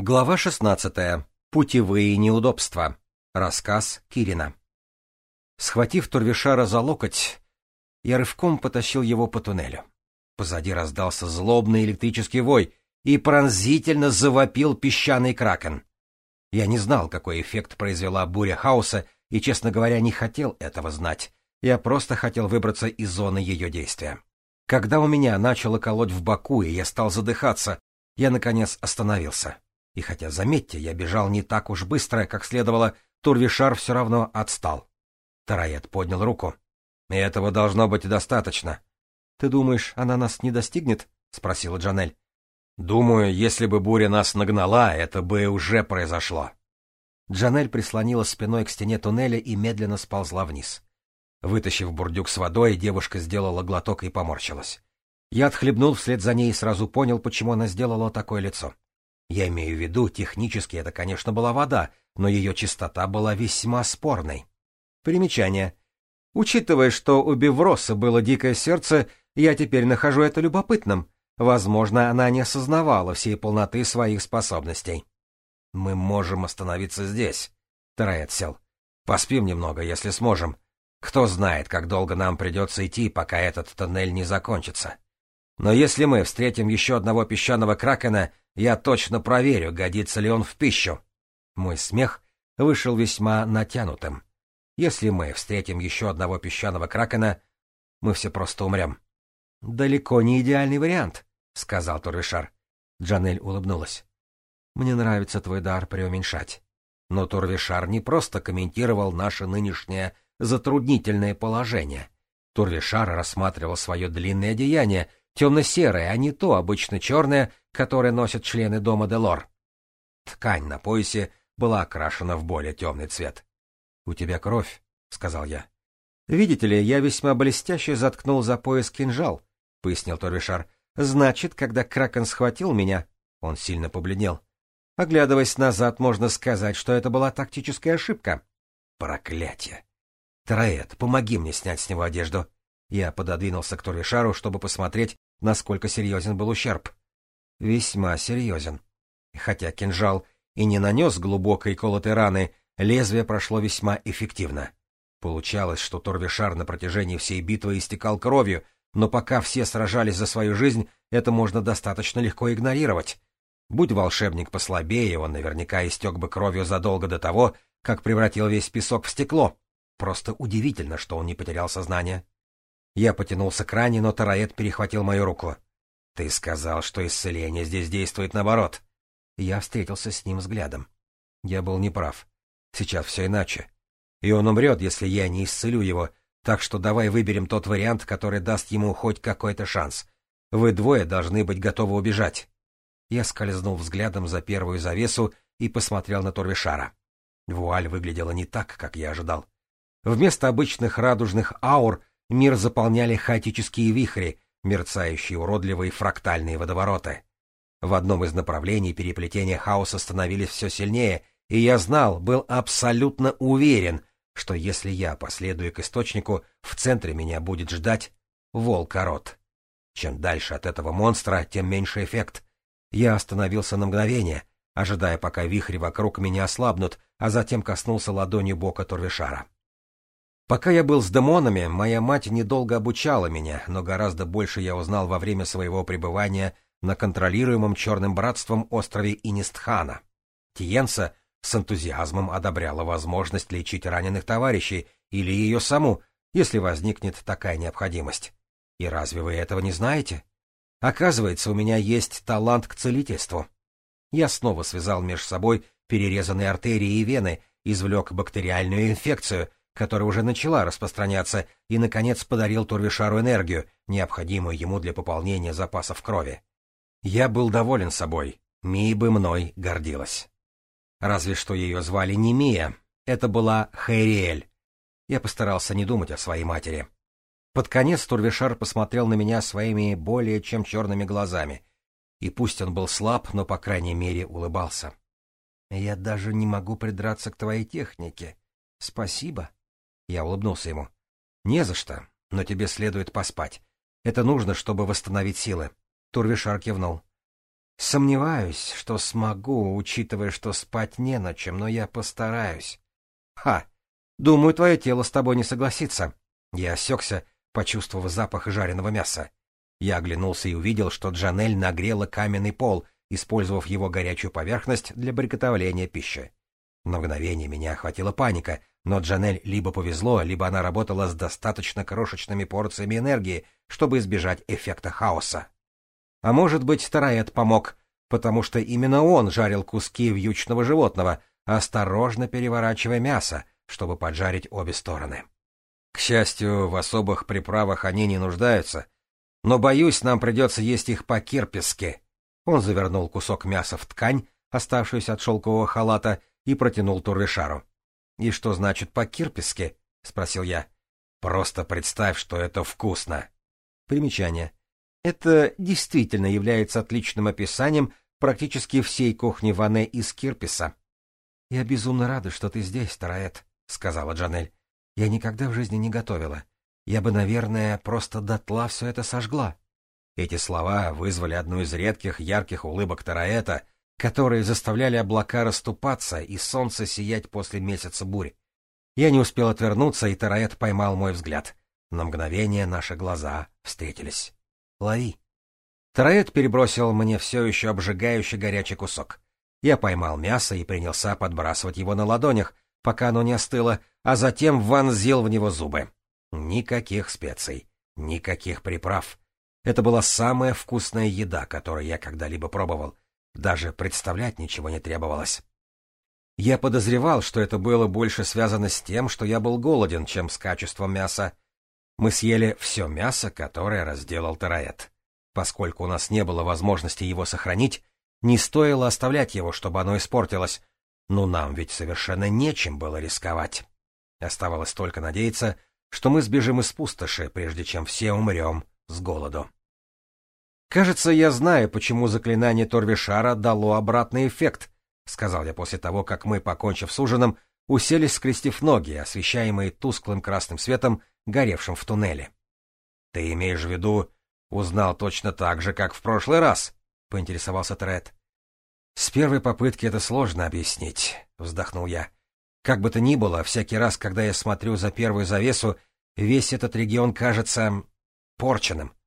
Глава 16. Путевые неудобства. Рассказ Кирина. Схватив Турвишара за локоть, я рывком потащил его по туннелю. Позади раздался злобный электрический вой и пронзительно завопил песчаный кракен. Я не знал, какой эффект произвела буря хаоса, и, честно говоря, не хотел этого знать. Я просто хотел выбраться из зоны ее действия. Когда у меня начало колоть в боку, и я стал задыхаться, я, наконец, остановился. И хотя, заметьте, я бежал не так уж быстро, как следовало, Турвишар все равно отстал. Тараэт поднял руку. — Этого должно быть достаточно. — Ты думаешь, она нас не достигнет? — спросила Джанель. — Думаю, если бы буря нас нагнала, это бы уже произошло. Джанель прислонилась спиной к стене туннеля и медленно сползла вниз. Вытащив бурдюк с водой, девушка сделала глоток и поморщилась. Я отхлебнул вслед за ней и сразу понял, почему она сделала такое лицо. Я имею в виду, технически это, конечно, была вода, но ее чистота была весьма спорной. Примечание. Учитывая, что у Бевроса было дикое сердце, я теперь нахожу это любопытным. Возможно, она не осознавала всей полноты своих способностей. «Мы можем остановиться здесь», — Терает сел. «Поспим немного, если сможем. Кто знает, как долго нам придется идти, пока этот тоннель не закончится». Но если мы встретим еще одного песчаного кракена, я точно проверю, годится ли он в пищу. Мой смех вышел весьма натянутым. Если мы встретим еще одного песчаного кракена, мы все просто умрем. — Далеко не идеальный вариант, — сказал Турвишар. Джанель улыбнулась. — Мне нравится твой дар преуменьшать. Но Турвишар не просто комментировал наше нынешнее затруднительное положение. Турвишар рассматривал свое длинное деяние — темно-серое, а не то обычно черное, которое носят члены дома Делор. Ткань на поясе была окрашена в более темный цвет. — У тебя кровь, — сказал я. — Видите ли, я весьма блестяще заткнул за пояс кинжал, — пояснил Торвишар. — Значит, когда Кракен схватил меня... Он сильно побледнел. Оглядываясь назад, можно сказать, что это была тактическая ошибка. Проклятие! Троэт, помоги мне снять с него одежду. Я пододвинулся к Торвишару, чтобы посмотреть, насколько серьезен был ущерб. Весьма серьезен. Хотя кинжал и не нанес глубокой колотой раны, лезвие прошло весьма эффективно. Получалось, что Торвишар на протяжении всей битвы истекал кровью, но пока все сражались за свою жизнь, это можно достаточно легко игнорировать. Будь волшебник послабее, он наверняка истек бы кровью задолго до того, как превратил весь песок в стекло. Просто удивительно, что он не потерял сознание. Я потянулся к ране, но Тараэт перехватил мою руку. «Ты сказал, что исцеление здесь действует наоборот». Я встретился с ним взглядом. Я был неправ. Сейчас все иначе. И он умрет, если я не исцелю его, так что давай выберем тот вариант, который даст ему хоть какой-то шанс. Вы двое должны быть готовы убежать. Я скользнул взглядом за первую завесу и посмотрел на Торвишара. Вуаль выглядела не так, как я ожидал. Вместо обычных радужных аур Мир заполняли хаотические вихри, мерцающие уродливые фрактальные водовороты. В одном из направлений переплетения хаоса становились все сильнее, и я знал, был абсолютно уверен, что если я последую к источнику, в центре меня будет ждать волкорот. Чем дальше от этого монстра, тем меньше эффект. Я остановился на мгновение, ожидая, пока вихри вокруг меня ослабнут, а затем коснулся ладонью бока Турвишара. Пока я был с демонами, моя мать недолго обучала меня, но гораздо больше я узнал во время своего пребывания на контролируемом черным братством острове Инистхана. Тиенса с энтузиазмом одобряла возможность лечить раненых товарищей или ее саму, если возникнет такая необходимость. И разве вы этого не знаете? Оказывается, у меня есть талант к целительству. Я снова связал между собой перерезанные артерии и вены, извлек бактериальную инфекцию — которая уже начала распространяться, и, наконец, подарил Турвишару энергию, необходимую ему для пополнения запасов крови. Я был доволен собой. Мия бы мной гордилась. Разве что ее звали не Мия, это была Хэриэль. Я постарался не думать о своей матери. Под конец Турвишар посмотрел на меня своими более чем черными глазами. И пусть он был слаб, но, по крайней мере, улыбался. — Я даже не могу придраться к твоей технике. Спасибо, я улыбнулся ему. «Не за что, но тебе следует поспать. Это нужно, чтобы восстановить силы». Турвишар кивнул. «Сомневаюсь, что смогу, учитывая, что спать не на чем, но я постараюсь». «Ха! Думаю, твое тело с тобой не согласится». Я осекся, почувствовав запах жареного мяса. Я оглянулся и увидел, что Джанель нагрела каменный пол, использовав его горячую поверхность для приготовления пищи. На мгновение меня охватила паника, но Джанель либо повезло, либо она работала с достаточно крошечными порциями энергии, чтобы избежать эффекта хаоса. А может быть, Тараэт помог, потому что именно он жарил куски вьючного животного, осторожно переворачивая мясо, чтобы поджарить обе стороны. К счастью, в особых приправах они не нуждаются, но, боюсь, нам придется есть их по-кирписки. Он завернул кусок мяса в ткань, оставшуюся от шелкового халата, и протянул Турвишару. «И что значит по кирписке? — спросил я. «Просто представь, что это вкусно!» Примечание. Это действительно является отличным описанием практически всей кухни Ване из Кирписа. «Я безумно рада, что ты здесь, Тараэт», — сказала Джанель. «Я никогда в жизни не готовила. Я бы, наверное, просто дотла все это сожгла». Эти слова вызвали одну из редких ярких улыбок Тараэта — которые заставляли облака расступаться и солнце сиять после месяца бури. Я не успел отвернуться, и Тараэт поймал мой взгляд. На мгновение наши глаза встретились. «Лови!» Тараэт перебросил мне все еще обжигающий горячий кусок. Я поймал мясо и принялся подбрасывать его на ладонях, пока оно не остыло, а затем вонзил в него зубы. Никаких специй, никаких приправ. Это была самая вкусная еда, которую я когда-либо пробовал — даже представлять ничего не требовалось. Я подозревал, что это было больше связано с тем, что я был голоден, чем с качеством мяса. Мы съели все мясо, которое разделал Тараэт. Поскольку у нас не было возможности его сохранить, не стоило оставлять его, чтобы оно испортилось. Но нам ведь совершенно нечем было рисковать. Оставалось только надеяться, что мы сбежим из пустоши, прежде чем все умрем с голоду. «Кажется, я знаю, почему заклинание Торвишара дало обратный эффект», — сказал я после того, как мы, покончив с ужином, уселись, скрестив ноги, освещаемые тусклым красным светом, горевшим в туннеле. «Ты имеешь в виду, узнал точно так же, как в прошлый раз?» — поинтересовался Тред. «С первой попытки это сложно объяснить», — вздохнул я. «Как бы то ни было, всякий раз, когда я смотрю за первую завесу, весь этот регион кажется... порченным.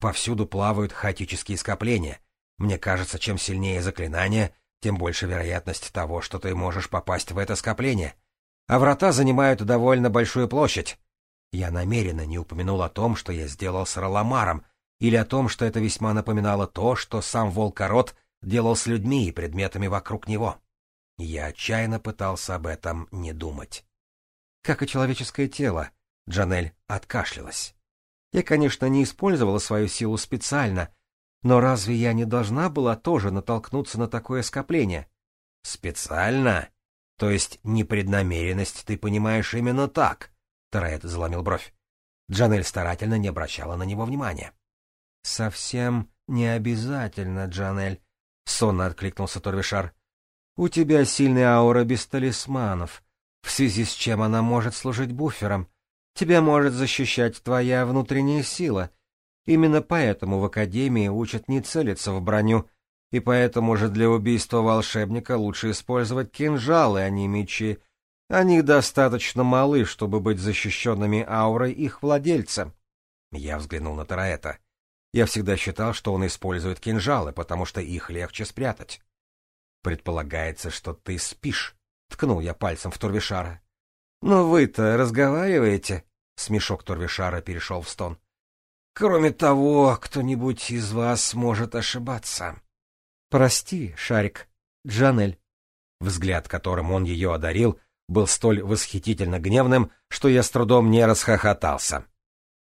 Повсюду плавают хаотические скопления. Мне кажется, чем сильнее заклинание, тем больше вероятность того, что ты можешь попасть в это скопление. А врата занимают довольно большую площадь. Я намеренно не упомянул о том, что я сделал с Роламаром, или о том, что это весьма напоминало то, что сам Волкорот делал с людьми и предметами вокруг него. Я отчаянно пытался об этом не думать. Как и человеческое тело, Джанель откашлялась. Я, конечно, не использовала свою силу специально, но разве я не должна была тоже натолкнуться на такое скопление? Специально? То есть непреднамеренность ты понимаешь именно так? Тараэт заломил бровь. Джанель старательно не обращала на него внимания. Совсем не обязательно, Джанель, сонно откликнулся Торвишар. У тебя сильная аура без талисманов, в связи с чем она может служить буфером. Тебя может защищать твоя внутренняя сила. Именно поэтому в Академии учат не целиться в броню, и поэтому же для убийства волшебника лучше использовать кинжалы, а не мечи. Они достаточно малы, чтобы быть защищенными аурой их владельца. Я взглянул на Тараэта. Я всегда считал, что он использует кинжалы, потому что их легче спрятать. «Предполагается, что ты спишь», — ткнул я пальцем в Турвишара. «Но вы-то разговариваете?» — смешок Торвишара перешел в стон. «Кроме того, кто-нибудь из вас может ошибаться». «Прости, Шарик, Джанель». Взгляд, которым он ее одарил, был столь восхитительно гневным, что я с трудом не расхохотался.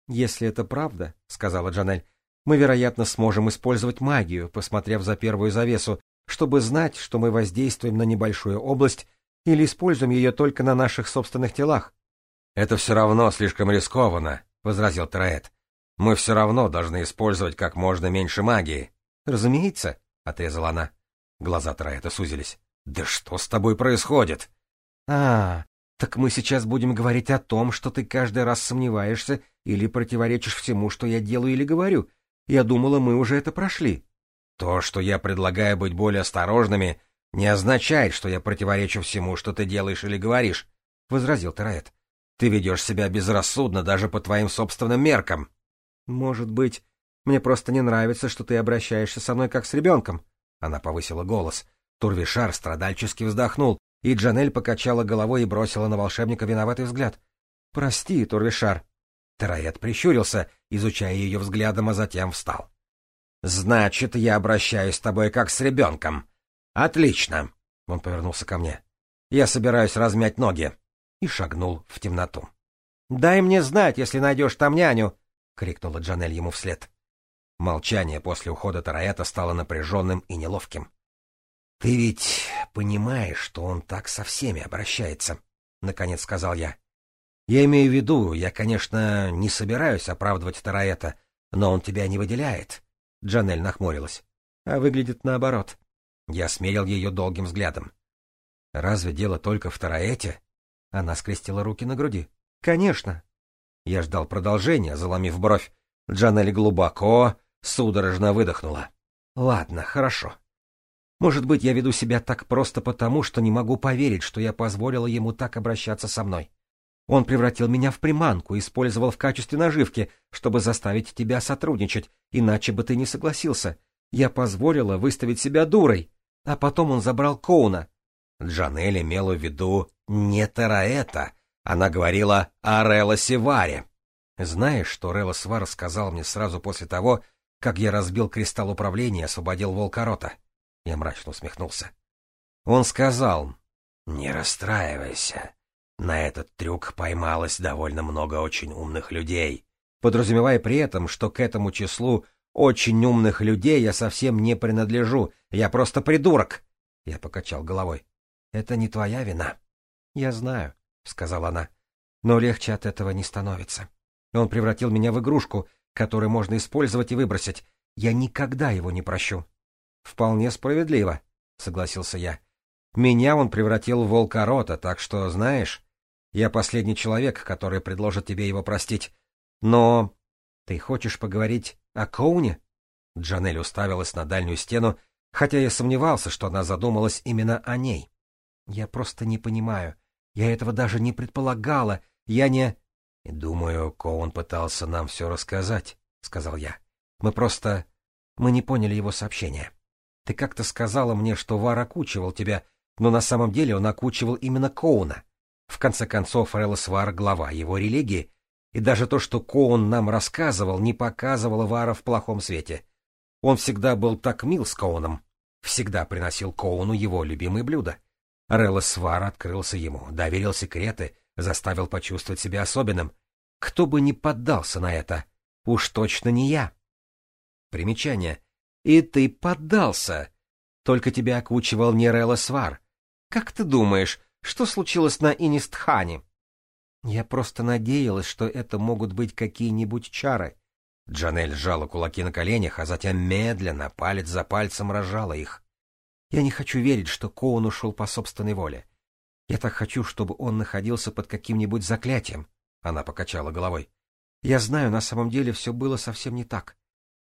«Если это правда», — сказала Джанель, — «мы, вероятно, сможем использовать магию, посмотрев за первую завесу, чтобы знать, что мы воздействуем на небольшую область или используем ее только на наших собственных телах? — Это все равно слишком рискованно, — возразил Траэт. — Мы все равно должны использовать как можно меньше магии. — Разумеется, — отрезала она. Глаза Траэта сузились. — Да что с тобой происходит? — А, так мы сейчас будем говорить о том, что ты каждый раз сомневаешься или противоречишь всему, что я делаю или говорю. Я думала, мы уже это прошли. — То, что я предлагаю быть более осторожными, — Не означает, что я противоречу всему, что ты делаешь или говоришь, — возразил Тараэт. — Ты ведешь себя безрассудно даже по твоим собственным меркам. — Может быть, мне просто не нравится, что ты обращаешься со мной как с ребенком. Она повысила голос. Турвишар страдальчески вздохнул, и Джанель покачала головой и бросила на волшебника виноватый взгляд. — Прости, Турвишар. Тараэт прищурился, изучая ее взглядом, а затем встал. — Значит, я обращаюсь с тобой как с ребенком. «Отлично!» — он повернулся ко мне. «Я собираюсь размять ноги!» И шагнул в темноту. «Дай мне знать, если найдешь там няню!» — крикнула Джанель ему вслед. Молчание после ухода Тараэта стало напряженным и неловким. «Ты ведь понимаешь, что он так со всеми обращается», — наконец сказал я. «Я имею в виду, я, конечно, не собираюсь оправдывать Тараэта, но он тебя не выделяет», — Джанель нахмурилась. «А выглядит наоборот. Я смерил ее долгим взглядом. «Разве дело только в Тараэте?» Она скрестила руки на груди. «Конечно!» Я ждал продолжения, заломив бровь. Джанель глубоко, судорожно выдохнула. «Ладно, хорошо. Может быть, я веду себя так просто потому, что не могу поверить, что я позволила ему так обращаться со мной. Он превратил меня в приманку, использовал в качестве наживки, чтобы заставить тебя сотрудничать, иначе бы ты не согласился. Я позволила выставить себя дурой а потом он забрал Коуна. Джанель имела в виду не Тераэта, она говорила о Релла Севаре. Знаешь, что Релла Севар сказал мне сразу после того, как я разбил кристалл управления и освободил Волкорота? Я мрачно усмехнулся. Он сказал, «Не расстраивайся. На этот трюк поймалось довольно много очень умных людей» подразумевая при этом, что к этому числу очень умных людей я совсем не принадлежу. Я просто придурок. Я покачал головой. Это не твоя вина. Я знаю, сказала она. Но легче от этого не становится. Он превратил меня в игрушку, которую можно использовать и выбросить. Я никогда его не прощу. Вполне справедливо, согласился я. Меня он превратил в волкорота, так что, знаешь, я последний человек, который предложит тебе его простить. Но «Ты хочешь поговорить о Коуне?» Джанель уставилась на дальнюю стену, хотя я сомневался, что она задумалась именно о ней. «Я просто не понимаю. Я этого даже не предполагала. Я не...» «Думаю, Коун пытался нам все рассказать», — сказал я. «Мы просто... Мы не поняли его сообщения. Ты как-то сказала мне, что Вар окучивал тебя, но на самом деле он окучивал именно Коуна. В конце концов, Релос Вар — глава его религии, и даже то, что Коун нам рассказывал, не показывало Вара в плохом свете. Он всегда был так мил с Коуном, всегда приносил Коуну его любимые блюда. Релос Вар открылся ему, доверил секреты, заставил почувствовать себя особенным. Кто бы не поддался на это? Уж точно не я. Примечание. И ты поддался. Только тебя окучивал не Релос Вар. Как ты думаешь, что случилось на Инистхане? Я просто надеялась, что это могут быть какие-нибудь чары. Джанель сжала кулаки на коленях, а затем медленно, палец за пальцем, рожала их. Я не хочу верить, что Коун ушел по собственной воле. Я так хочу, чтобы он находился под каким-нибудь заклятием. Она покачала головой. Я знаю, на самом деле все было совсем не так.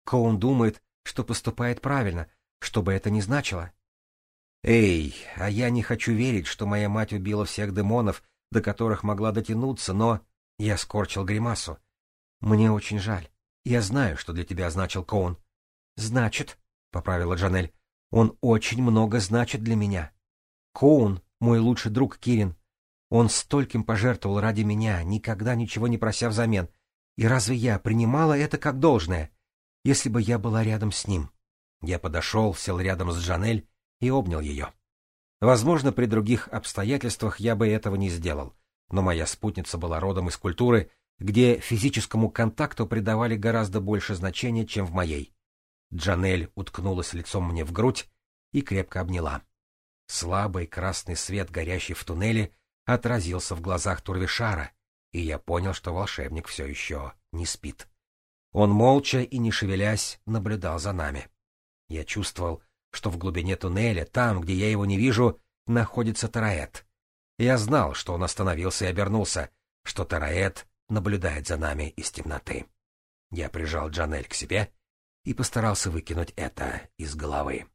Коун думает, что поступает правильно, что бы это ни значило. Эй, а я не хочу верить, что моя мать убила всех демонов до которых могла дотянуться, но... Я скорчил гримасу. «Мне очень жаль. Я знаю, что для тебя значил Коун». «Значит», — поправила Джанель, — «он очень много значит для меня. Коун — мой лучший друг Кирин. Он стольким пожертвовал ради меня, никогда ничего не прося взамен. И разве я принимала это как должное, если бы я была рядом с ним?» Я подошел, сел рядом с Джанель и обнял ее. Возможно, при других обстоятельствах я бы этого не сделал, но моя спутница была родом из культуры, где физическому контакту придавали гораздо больше значения, чем в моей. Джанель уткнулась лицом мне в грудь и крепко обняла. Слабый красный свет, горящий в туннеле, отразился в глазах Турвишара, и я понял, что волшебник все еще не спит. Он молча и не шевелясь наблюдал за нами. Я чувствовал, что в глубине туннеля, там, где я его не вижу, находится Тараэт. Я знал, что он остановился и обернулся, что Тараэт наблюдает за нами из темноты. Я прижал Джанель к себе и постарался выкинуть это из головы.